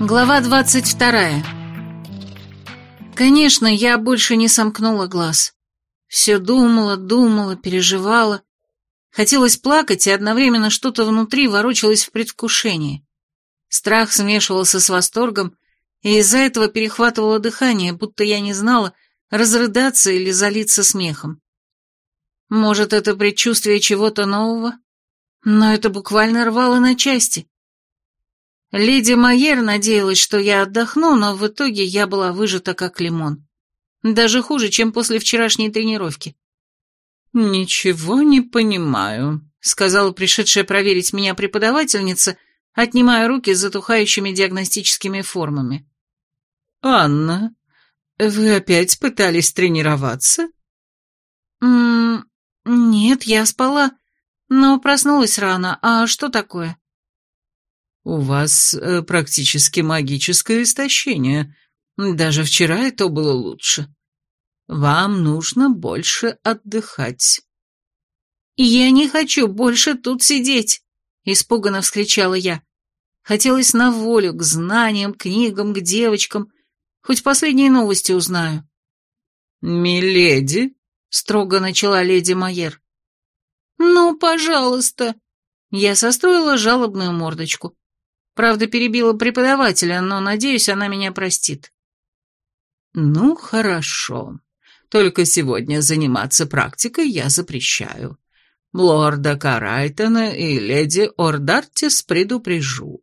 Глава двадцать вторая. Конечно, я больше не сомкнула глаз. Все думала, думала, переживала. Хотелось плакать, и одновременно что-то внутри ворочалось в предвкушении. Страх смешивался с восторгом, и из-за этого перехватывало дыхание, будто я не знала, разрыдаться или залиться смехом. Может, это предчувствие чего-то нового? Но это буквально рвало на части. Леди Майер надеялась, что я отдохну, но в итоге я была выжата как лимон. Даже хуже, чем после вчерашней тренировки. «Ничего не понимаю», — сказала пришедшая проверить меня преподавательница, отнимая руки с затухающими диагностическими формами. «Анна, вы опять пытались тренироваться?» «М -м «Нет, я спала, но проснулась рано. А что такое?» «У вас э, практически магическое истощение. Даже вчера это было лучше. Вам нужно больше отдыхать». «Я не хочу больше тут сидеть!» — испуганно вскричала я. Хотелось на волю, к знаниям, книгам, к девочкам. Хоть последние новости узнаю. «Миледи», — строго начала леди Майер. «Ну, пожалуйста». Я состроила жалобную мордочку. Правда, перебила преподавателя, но, надеюсь, она меня простит. «Ну, хорошо. Только сегодня заниматься практикой я запрещаю. Лорда Карайтона и леди Ордартис предупрежу.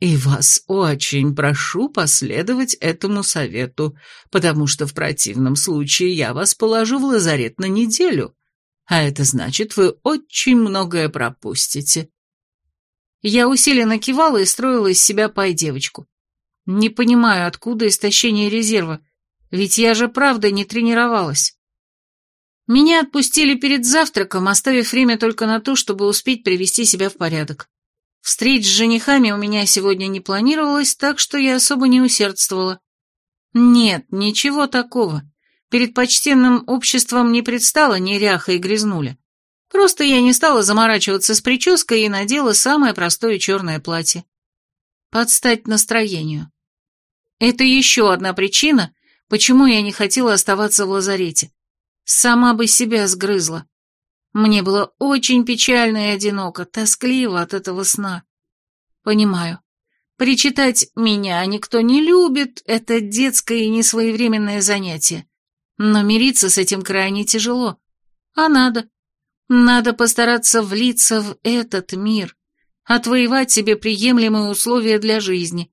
И вас очень прошу последовать этому совету, потому что в противном случае я вас положу в лазарет на неделю, а это значит, вы очень многое пропустите. Я усиленно кивала и строила из себя пай-девочку. Не понимаю, откуда истощение резерва, ведь я же правда не тренировалась. Меня отпустили перед завтраком, оставив время только на то, чтобы успеть привести себя в порядок. Встреч с женихами у меня сегодня не планировалось, так что я особо не усердствовала. Нет, ничего такого. Перед почтенным обществом не предстала неряха и грязнуля. Просто я не стала заморачиваться с прической и надела самое простое черное платье. Подстать настроению. Это еще одна причина, почему я не хотела оставаться в лазарете. Сама бы себя сгрызла. Мне было очень печально и одиноко, тоскливо от этого сна. Понимаю. Причитать «меня никто не любит» — это детское и несвоевременное занятие. Но мириться с этим крайне тяжело. А надо. Надо постараться влиться в этот мир, отвоевать себе приемлемые условия для жизни.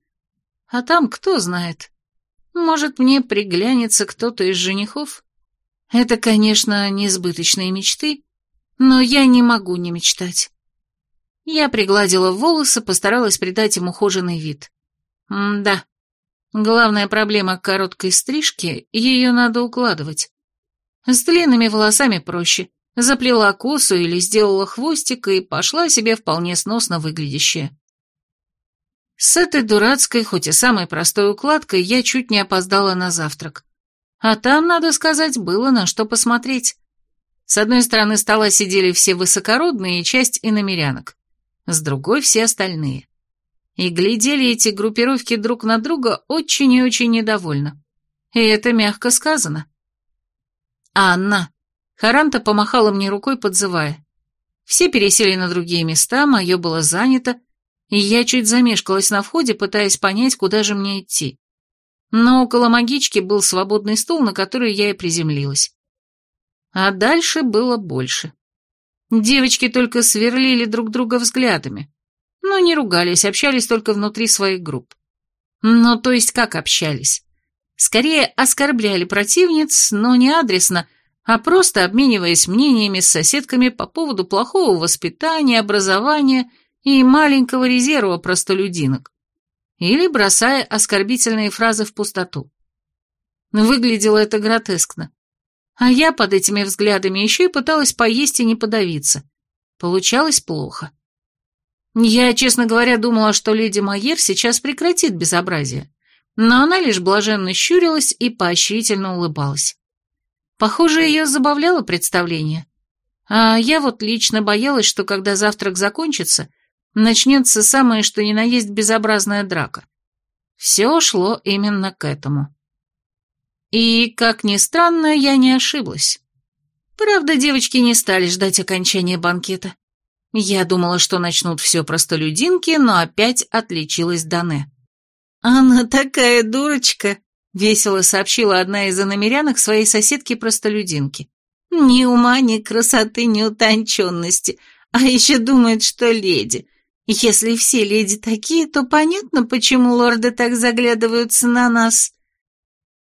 А там кто знает. Может, мне приглянется кто-то из женихов? Это, конечно, несбыточные мечты, но я не могу не мечтать. Я пригладила волосы, постаралась придать им ухоженный вид. М да, главная проблема короткой стрижки — ее надо укладывать. С длинными волосами проще — заплела косу или сделала хвостик и пошла себе вполне сносно выглядящая. С этой дурацкой, хоть и самой простой укладкой, я чуть не опоздала на завтрак. А там, надо сказать, было на что посмотреть. С одной стороны стола сидели все высокородные и часть иномерянок, с другой все остальные. И глядели эти группировки друг на друга очень и очень недовольно. И это мягко сказано. «Анна, Харанта помахала мне рукой, подзывая. Все пересели на другие места, мое было занято, и я чуть замешкалась на входе, пытаясь понять, куда же мне идти. Но около магички был свободный стул, на который я и приземлилась. А дальше было больше. Девочки только сверлили друг друга взглядами, но не ругались, общались только внутри своих групп. Ну, то есть как общались? Скорее оскорбляли противниц, но не адресно, а просто обмениваясь мнениями с соседками по поводу плохого воспитания, образования и маленького резерва простолюдинок. Или бросая оскорбительные фразы в пустоту. Выглядело это гротескно. А я под этими взглядами еще и пыталась поесть и не подавиться. Получалось плохо. Я, честно говоря, думала, что леди Майер сейчас прекратит безобразие, но она лишь блаженно щурилась и поощрительно улыбалась. Похоже, ее забавляло представление. А я вот лично боялась, что когда завтрак закончится, начнется самое что ни на есть безобразная драка. Все шло именно к этому. И, как ни странно, я не ошиблась. Правда, девочки не стали ждать окончания банкета. Я думала, что начнут все простолюдинки, но опять отличилась Дане. «Она такая дурочка», — весело сообщила одна из иномерянок своей соседке-простолюдинке. «Ни ума, ни красоты, ни утонченности, а еще думает, что леди. Если все леди такие, то понятно, почему лорды так заглядываются на нас».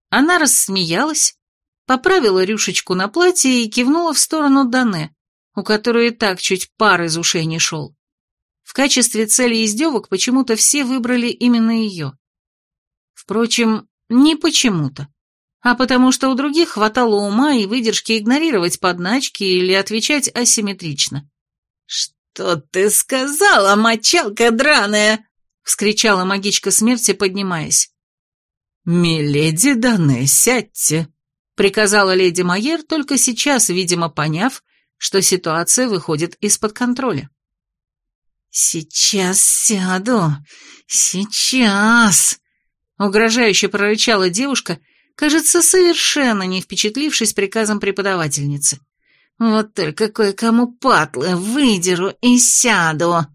Она рассмеялась, поправила рюшечку на платье и кивнула в сторону Дане, у которой и так чуть пар из ушей не шел. В качестве цели издевок почему-то все выбрали именно ее. Впрочем, не почему-то, а потому что у других хватало ума и выдержки игнорировать подначки или отвечать асимметрично. «Что ты сказала, мочалка драная?» — вскричала магичка смерти, поднимаясь. «Миледи Дане, сядьте», — приказала леди Майер, только сейчас, видимо, поняв, что ситуация выходит из-под контроля. «Сейчас сяду, сейчас», — угрожающе прорычала девушка, кажется, совершенно не впечатлившись приказом преподавательницы. «Вот только кое-кому патлы выдеру и сяду».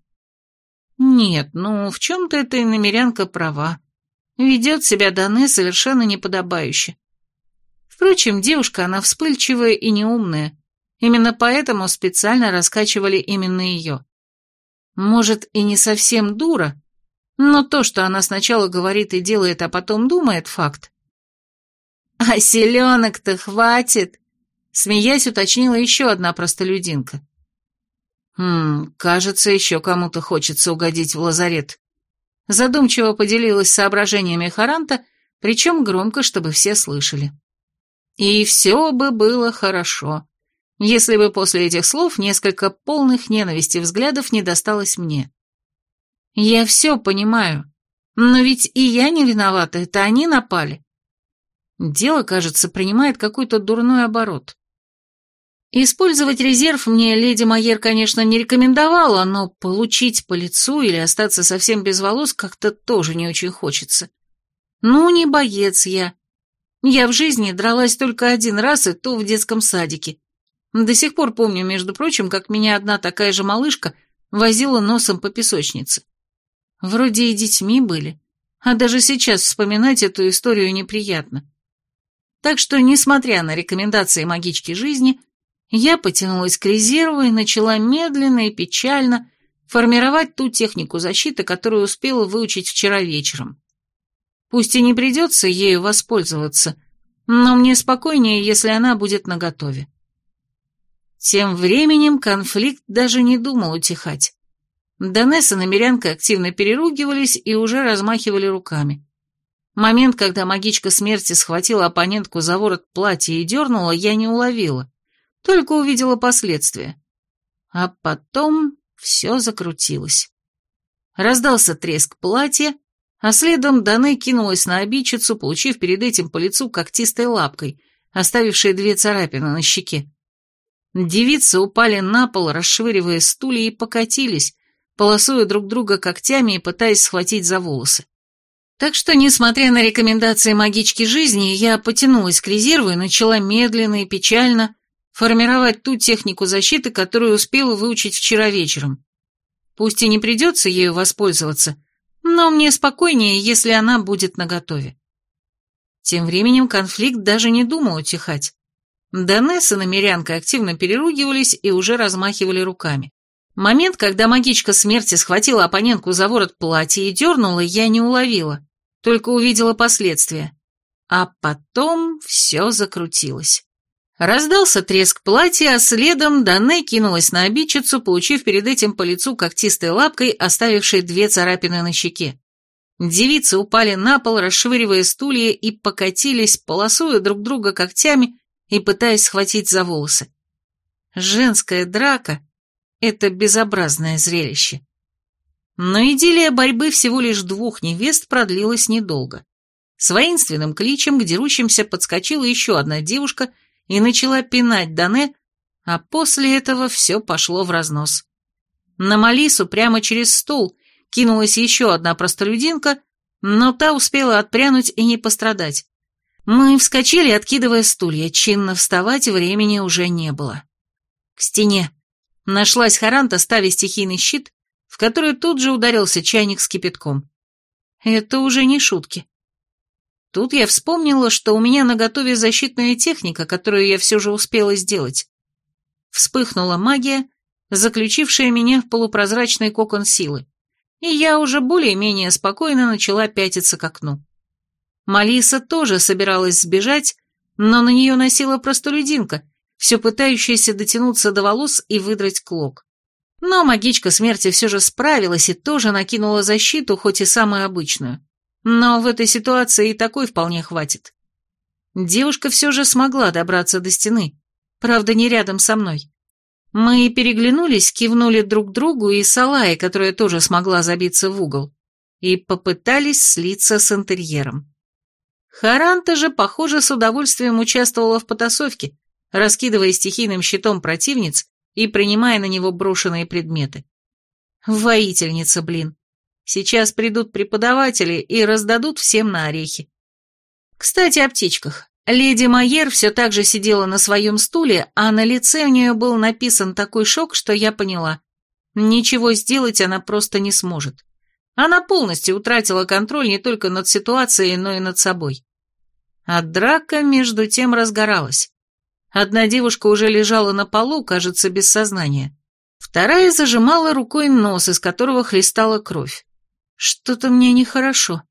Нет, ну, в чем-то эта иномерянка права. Ведет себя Дане совершенно неподобающе. Впрочем, девушка, она вспыльчивая и неумная. Именно поэтому специально раскачивали именно ее. Может, и не совсем дура, но то, что она сначала говорит и делает, а потом думает, факт. «А селенок-то хватит!» Смеясь, уточнила еще одна простолюдинка. «Хм, кажется, еще кому-то хочется угодить в лазарет». Задумчиво поделилась соображениями Харанта, причем громко, чтобы все слышали. И все бы было хорошо, если бы после этих слов несколько полных ненависти взглядов не досталось мне. Я все понимаю, но ведь и я не виновата, это они напали. Дело, кажется, принимает какой-то дурной оборот. Использовать резерв мне леди Майер, конечно, не рекомендовала, но получить по лицу или остаться совсем без волос как-то тоже не очень хочется. Ну, не боец я, я в жизни дралась только один раз, и то в детском садике. До сих пор помню, между прочим, как меня одна такая же малышка возила носом по песочнице. Вроде и детьми были, а даже сейчас вспоминать эту историю неприятно. Так что, несмотря на рекомендации магички жизни, я потянулась к резерву и начала медленно и печально формировать ту технику защиты, которую успела выучить вчера вечером. Пусть и не придется ею воспользоваться, но мне спокойнее, если она будет наготове. Тем временем конфликт даже не думал утихать. Донесса и намерянка активно переругивались и уже размахивали руками. Момент, когда магичка смерти схватила оппонентку за ворот платья и дернула, я не уловила, только увидела последствия. А потом все закрутилось. Раздался треск платья, а следом Дане кинулась на обидчицу, получив перед этим по лицу когтистой лапкой, оставившей две царапины на щеке. Девицы упали на пол, расшвыривая стулья, и покатились, полосуя друг друга когтями и пытаясь схватить за волосы. Так что, несмотря на рекомендации магички жизни, я потянулась к резерву и начала медленно и печально формировать ту технику защиты, которую успела выучить вчера вечером. Пусть и не придется ею воспользоваться, но мне спокойнее, если она будет наготове. Тем временем конфликт даже не думал утихать. Данесса и намерянка активно переругивались и уже размахивали руками. Момент, когда магичка смерти схватила оппонентку за ворот платья и дернула, я не уловила, только увидела последствия. А потом все закрутилось. Раздался треск платья, а следом Дане кинулась на обидчицу, получив перед этим по лицу когтистой лапкой, оставившей две царапины на щеке. Девицы упали на пол, расшвыривая стулья и покатились, полосуя друг друга когтями и пытаясь схватить за волосы. Женская драка — это безобразное зрелище. Но идиллия борьбы всего лишь двух невест продлилась недолго. С воинственным кличем к дерущимся подскочила еще одна девушка — и начала пинать Дане, а после этого все пошло в разнос. На Малису прямо через стол кинулась еще одна простолюдинка, но та успела отпрянуть и не пострадать. Мы вскочили, откидывая стулья, чинно вставать времени уже не было. К стене. Нашлась Харанта, ставя стихийный щит, в который тут же ударился чайник с кипятком. Это уже не шутки. Тут я вспомнила, что у меня наготове защитная техника, которую я все же успела сделать. Вспыхнула магия, заключившая меня в полупрозрачный кокон силы, и я уже более-менее спокойно начала пятиться к окну. Малиса тоже собиралась сбежать, но на нее носила простолюдинка, все пытающаяся дотянуться до волос и выдрать клок. Но магичка смерти все же справилась и тоже накинула защиту, хоть и самую обычную. Но в этой ситуации и такой вполне хватит. Девушка все же смогла добраться до стены, правда, не рядом со мной. Мы переглянулись, кивнули друг другу и Салае, которая тоже смогла забиться в угол, и попытались слиться с интерьером. Харанта же, похоже, с удовольствием участвовала в потасовке, раскидывая стихийным щитом противниц и принимая на него брошенные предметы. Воительница, блин. Сейчас придут преподаватели и раздадут всем на орехи. Кстати, о птичках. Леди Майер все так же сидела на своем стуле, а на лице у нее был написан такой шок, что я поняла. Ничего сделать она просто не сможет. Она полностью утратила контроль не только над ситуацией, но и над собой. А драка между тем разгоралась. Одна девушка уже лежала на полу, кажется, без сознания. Вторая зажимала рукой нос, из которого хлестала кровь. Что-то мне нехорошо.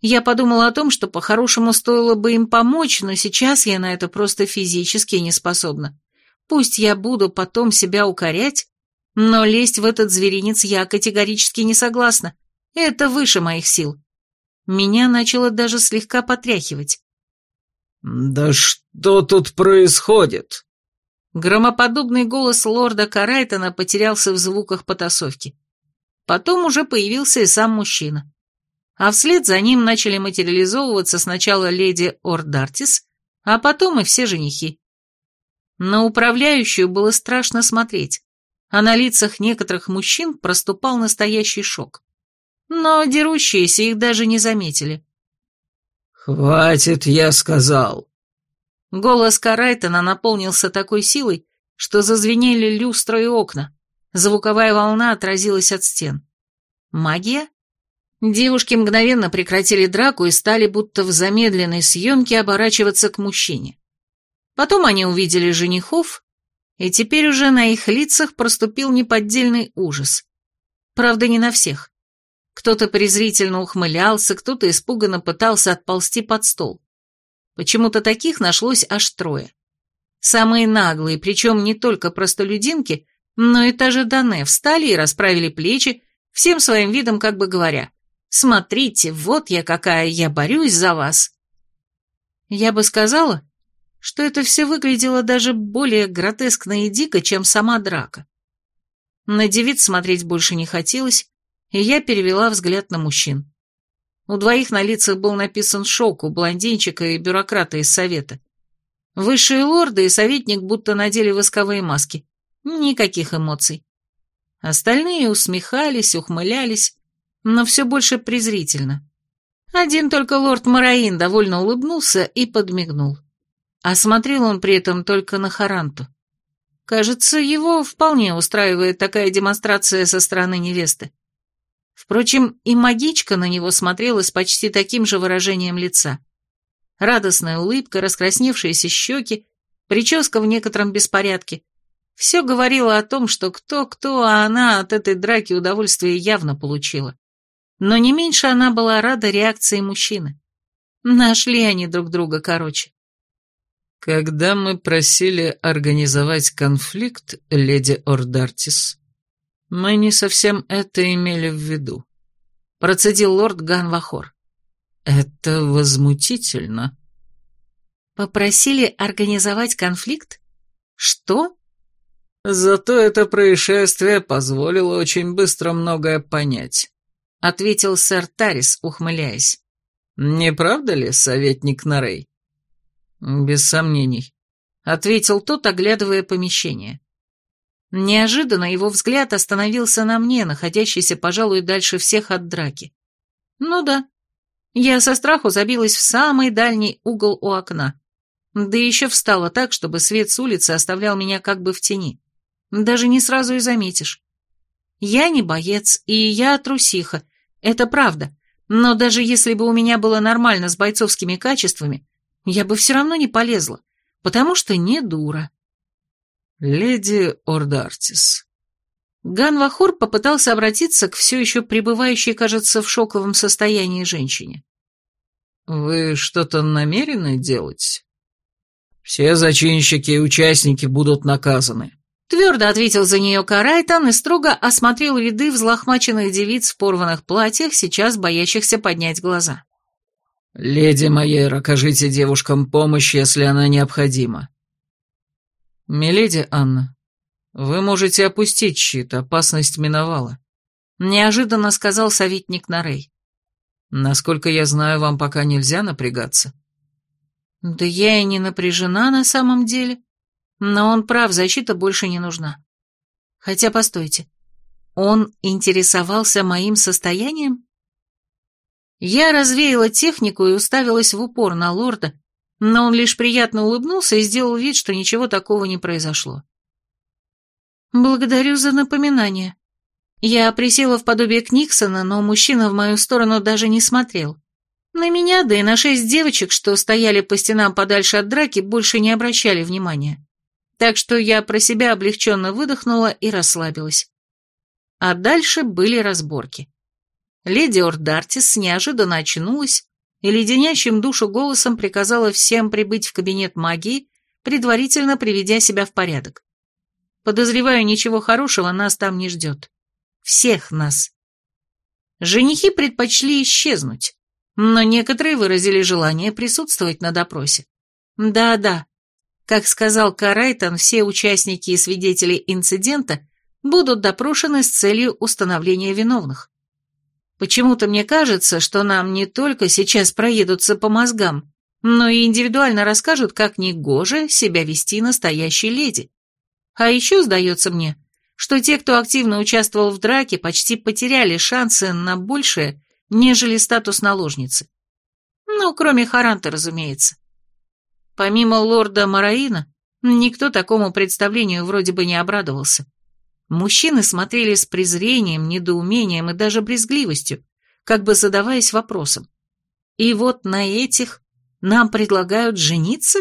Я подумала о том, что по-хорошему стоило бы им помочь, но сейчас я на это просто физически не способна. Пусть я буду потом себя укорять, но лезть в этот зверинец я категорически не согласна. Это выше моих сил. Меня начало даже слегка потряхивать. «Да что тут происходит?» Громоподобный голос лорда Карайтона потерялся в звуках потасовки. Потом уже появился и сам мужчина. А вслед за ним начали материализовываться сначала леди Ордартис, а потом и все женихи. На управляющую было страшно смотреть, а на лицах некоторых мужчин проступал настоящий шок. Но дерущиеся их даже не заметили. «Хватит, я сказал!» Голос Карайтона наполнился такой силой, что зазвенели люстры и окна. Звуковая волна отразилась от стен. Магия? Девушки мгновенно прекратили драку и стали будто в замедленной съемке оборачиваться к мужчине. Потом они увидели женихов, и теперь уже на их лицах проступил неподдельный ужас. Правда, не на всех. Кто-то презрительно ухмылялся, кто-то испуганно пытался отползти под стол. Почему-то таких нашлось аж трое. Самые наглые, причем не только простолюдинки, но и та же Дане встали и расправили плечи, всем своим видом как бы говоря, «Смотрите, вот я какая, я борюсь за вас». Я бы сказала, что это все выглядело даже более гротескно и дико, чем сама драка. На девиц смотреть больше не хотелось, и я перевела взгляд на мужчин. У двоих на лицах был написан шок у блондинчика и бюрократа из совета. Высшие лорды и советник будто надели восковые маски. Никаких эмоций. Остальные усмехались, ухмылялись, но все больше презрительно. Один только лорд Мараин довольно улыбнулся и подмигнул. А смотрел он при этом только на Харанту. Кажется, его вполне устраивает такая демонстрация со стороны невесты. Впрочем, и магичка на него смотрела с почти таким же выражением лица. Радостная улыбка, раскрасневшиеся щеки, прическа в некотором беспорядке. Все говорило о том, что кто-кто, а она от этой драки удовольствие явно получила. Но не меньше она была рада реакции мужчины. Нашли они друг друга короче. «Когда мы просили организовать конфликт, леди Ордартис, «Мы не совсем это имели в виду», — процедил лорд Ганвахор. «Это возмутительно». «Попросили организовать конфликт? Что?» «Зато это происшествие позволило очень быстро многое понять», — ответил сэр Тарис, ухмыляясь. «Не правда ли, советник Нарей?» «Без сомнений», — ответил тот, оглядывая помещение. Неожиданно его взгляд остановился на мне, находящийся, пожалуй, дальше всех от драки. Ну да, Я со страху забилась в самый дальний угол у окна. Да еще встала так, чтобы свет с улицы оставлял меня как бы в тени. Даже не сразу и заметишь. Я не боец, и я трусиха, это правда. Но даже если бы у меня было нормально с бойцовскими качествами, я бы все равно не полезла, потому что не дура. «Леди Ордартис». Ганвахур попытался обратиться к все еще пребывающей, кажется, в шоковом состоянии женщине. «Вы что-то намерены делать?» «Все зачинщики и участники будут наказаны», Твердо ответил за нее Карайтан и строго осмотрел ряды взлохмаченных девиц в порванных платьях, сейчас боящихся поднять глаза. «Леди Майер, окажите девушкам помощь, если она необходима». «Миледи Анна, вы можете опустить щит, опасность миновала», — неожиданно сказал советник Нарей. «Насколько я знаю, вам пока нельзя напрягаться». «Да я и не напряжена на самом деле», но он прав, защита больше не нужна. Хотя, постойте, он интересовался моим состоянием? Я развеяла технику и уставилась в упор на лорда, но он лишь приятно улыбнулся и сделал вид, что ничего такого не произошло. «Благодарю за напоминание. Я присела в подобие Книксона, но мужчина в мою сторону даже не смотрел. На меня, да и на шесть девочек, что стояли по стенам подальше от драки, больше не обращали внимания так что я про себя облегченно выдохнула и расслабилась. А дальше были разборки. Леди Ордартис неожиданно очнулась и леденящим душу голосом приказала всем прибыть в кабинет магии, предварительно приведя себя в порядок. Подозреваю, ничего хорошего нас там не ждет. Всех нас. Женихи предпочли исчезнуть, но некоторые выразили желание присутствовать на допросе. Да-да, как сказал Карайтон, все участники и свидетели инцидента будут допрошены с целью установления виновных. Почему-то мне кажется, что нам не только сейчас проедутся по мозгам, но и индивидуально расскажут, как негоже себя вести настоящей леди. А еще сдается мне, что те, кто активно участвовал в драке, почти потеряли шансы на большее, нежели статус наложницы. Ну, кроме Харанта, разумеется. Помимо лорда Мараина, никто такому представлению вроде бы не обрадовался. Мужчины смотрели с презрением, недоумением и даже брезгливостью, как бы задаваясь вопросом. И вот на этих нам предлагают жениться?